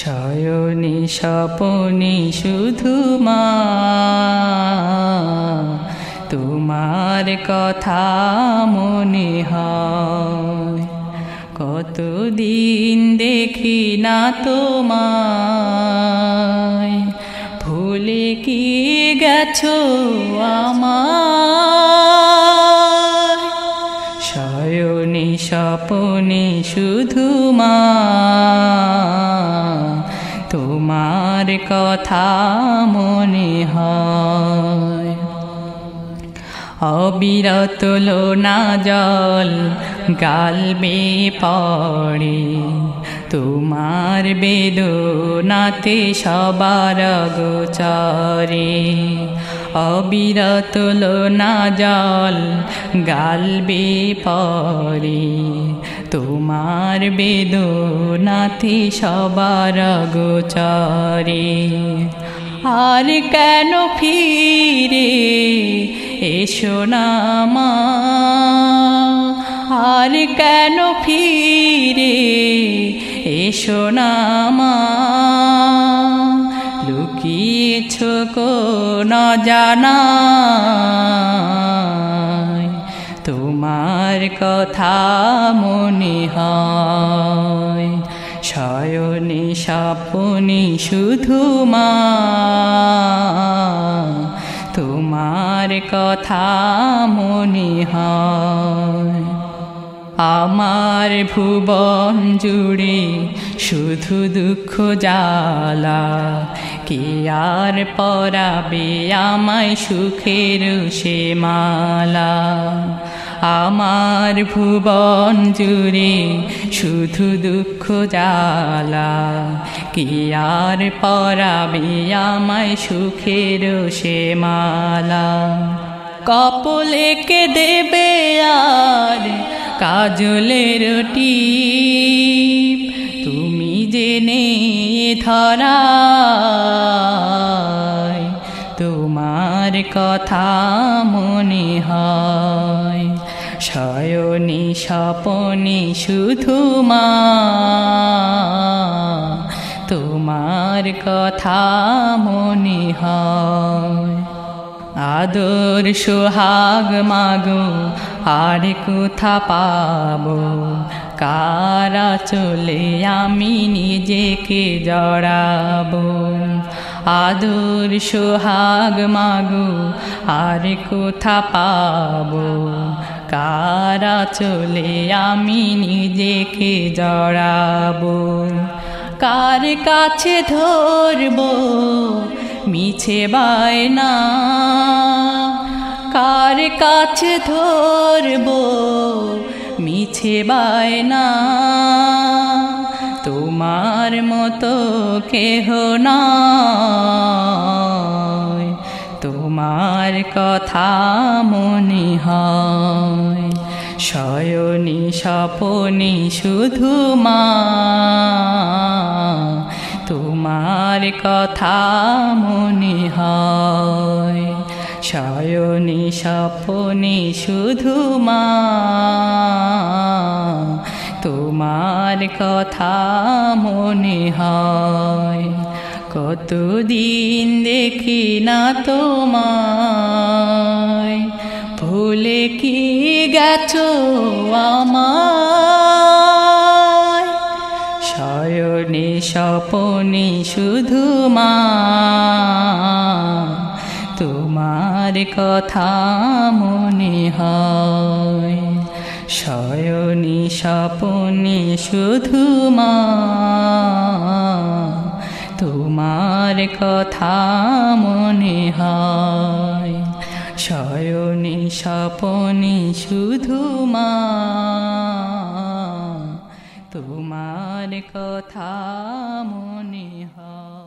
শয়নি স্বপনি শুধু মা, তোমার কথা মনে হয়। কতদিন দেখি না তোমায়, ভুলে কি গেছো আমার শয়নি স্বপনে শুধু তোমার কথা মনে হয়। অবিরত না জল গালবে পড়ে। তোমার বেদনাতে সবার গোচরে অবিরত না জল গালবে পরে তোমার বেদনাতে সবার গোচরে আর কেন ফিরে? এসো না মা। আর কেন ফিরে? এসো না মা। লুকিয়েছ কোন জানা তোমার কথা মনে হয়। শয়নে শুধু মা তোমার কথা মনে হয়। আমার ভুবন জুড়ে শুধু দুঃখ জ্বালা। কে আর পরাবে আমায় সুখের সে মালা? আমার ভুবন জুড়ে শুধু দুঃখ জ্বালা। কি আর পরাবে আমায় সুখের সে মালা? কপলে কে দেবে আর কাজলের টিপ, তুমি জেনে ধরা তোমার কথা মনে হয়। শয়নি স্বপনে শুধু মা, তোমার কথা মনে হয়। আদর সোহাগ মাগো, আর কোথা পাবো? কারা চলে আমি নিজেকে জড়াবো? আদর সোহাগ মাগো, আর কোথা পাবো? কারা চলে আমি নিজেকে জড়াবো? কার কাছে ধরবো? মিছে বায়না। কার কাছে ধরবো মিছে বায়না? তোমার মতো কেহ না তোমার কথা মনে হয়। শয়নি স্বপনি শুধু মা কথা মনে হয়। শয়নি স্বপনি শুধু মা। তোমার কথা মনে হয়। কতদিন দেখি না তোমায়। ভুলে কি গেছো আমায়? শয়নে স্বপনে শুধু মা। তোমার কথা মনে হয়। শয়নি, স্বপনে শুধু মা। তোমার কথা মনে হয়। শয়নি, স্বপনে শুধু মা। তোমার কথা মনে হয়।